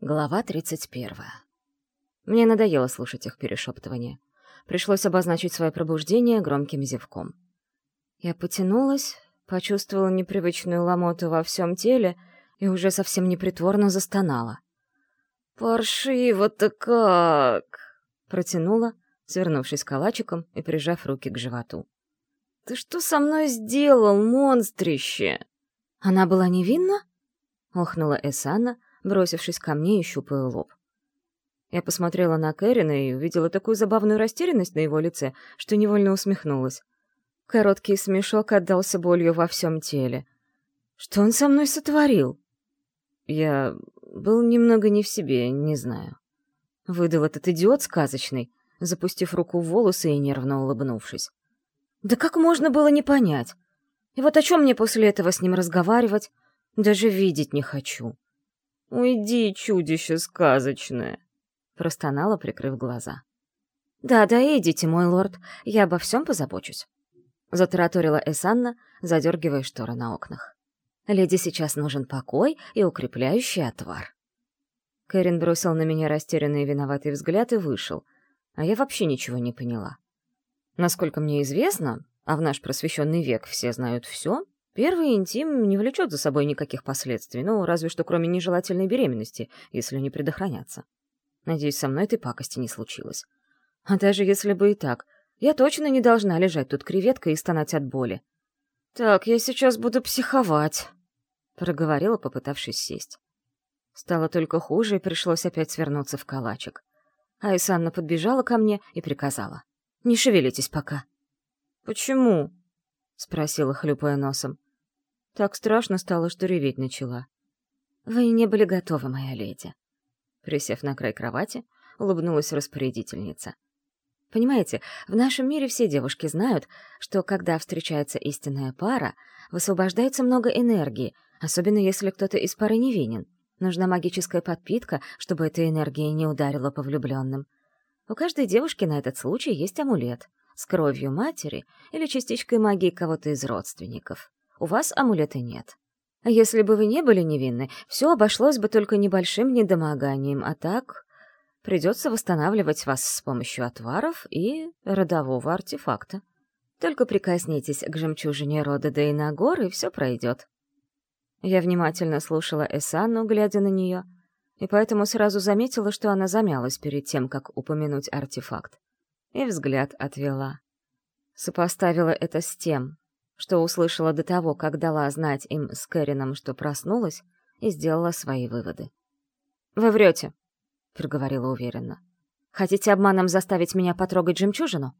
Глава 31. Мне надоело слушать их перешептывание. Пришлось обозначить свое пробуждение громким зевком. Я потянулась, почувствовала непривычную ломоту во всем теле и уже совсем непритворно застонала. «Паршиво-то как!» — протянула, свернувшись калачиком и прижав руки к животу. «Ты что со мной сделал, монстрище?» «Она была невинна?» — охнула Эсана, бросившись ко мне и щупая лоб. Я посмотрела на Кэрина и увидела такую забавную растерянность на его лице, что невольно усмехнулась. Короткий смешок отдался болью во всем теле. Что он со мной сотворил? Я был немного не в себе, не знаю. Выдал этот идиот сказочный, запустив руку в волосы и нервно улыбнувшись. Да как можно было не понять? И вот о чем мне после этого с ним разговаривать? Даже видеть не хочу. «Уйди, чудище сказочное!» — простонала, прикрыв глаза. «Да-да, идите, мой лорд, я обо всем позабочусь», — затараторила Эсанна, задергивая шторы на окнах. «Леди сейчас нужен покой и укрепляющий отвар». Кэрин бросил на меня растерянный и виноватый взгляд и вышел, а я вообще ничего не поняла. Насколько мне известно, а в наш просвещенный век все знают все, Первый интим не влечет за собой никаких последствий, ну, разве что кроме нежелательной беременности, если не предохраняться. Надеюсь, со мной этой пакости не случилось. А даже если бы и так, я точно не должна лежать тут креветкой и стонать от боли. «Так, я сейчас буду психовать», — проговорила, попытавшись сесть. Стало только хуже, и пришлось опять свернуться в калачик. Айсанна подбежала ко мне и приказала. «Не шевелитесь пока». «Почему?» — спросила, хлюпая носом. Так страшно стало, что реветь начала. «Вы не были готовы, моя леди». Присев на край кровати, улыбнулась распорядительница. Понимаете, в нашем мире все девушки знают, что когда встречается истинная пара, высвобождается много энергии, особенно если кто-то из пары невинен. Нужна магическая подпитка, чтобы эта энергия не ударила по влюбленным. У каждой девушки на этот случай есть амулет с кровью матери или частичкой магии кого-то из родственников у вас амулета нет. Если бы вы не были невинны, все обошлось бы только небольшим недомоганием, а так придется восстанавливать вас с помощью отваров и родового артефакта. Только прикоснитесь к жемчужине рода Дейнагор, и все пройдет. Я внимательно слушала Эсанну, глядя на нее, и поэтому сразу заметила, что она замялась перед тем, как упомянуть артефакт, и взгляд отвела. Сопоставила это с тем, что услышала до того, как дала знать им с Кэрином, что проснулась, и сделала свои выводы. «Вы врете», — проговорила уверенно. «Хотите обманом заставить меня потрогать жемчужину?»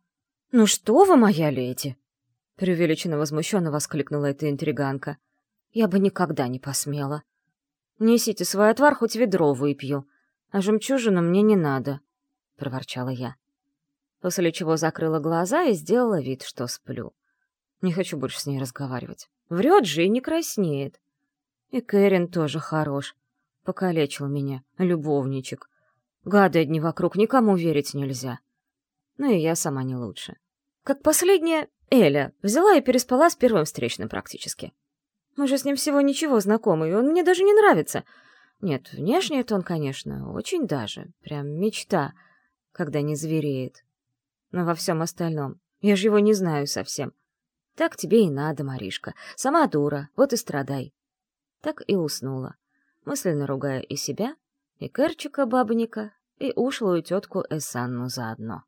«Ну что вы, моя леди!» — преувеличенно возмущенно воскликнула эта интриганка. «Я бы никогда не посмела. Несите свой отвар, хоть ведро выпью, а жемчужину мне не надо», — проворчала я. После чего закрыла глаза и сделала вид, что сплю. Не хочу больше с ней разговаривать. Врет же и не краснеет. И Кэрин тоже хорош. Покалечил меня, любовничек. Гады одни вокруг, никому верить нельзя. Ну и я сама не лучше. Как последняя Эля взяла и переспала с первым встречным практически. Мы же с ним всего ничего знакомы, и он мне даже не нравится. Нет, внешне он, конечно, очень даже. Прям мечта, когда не звереет. Но во всем остальном я же его не знаю совсем. Так тебе и надо, Маришка. Сама дура, вот и страдай. Так и уснула, мысленно ругая и себя, и Керчика бабника, и ушлую тетку Эссанну заодно.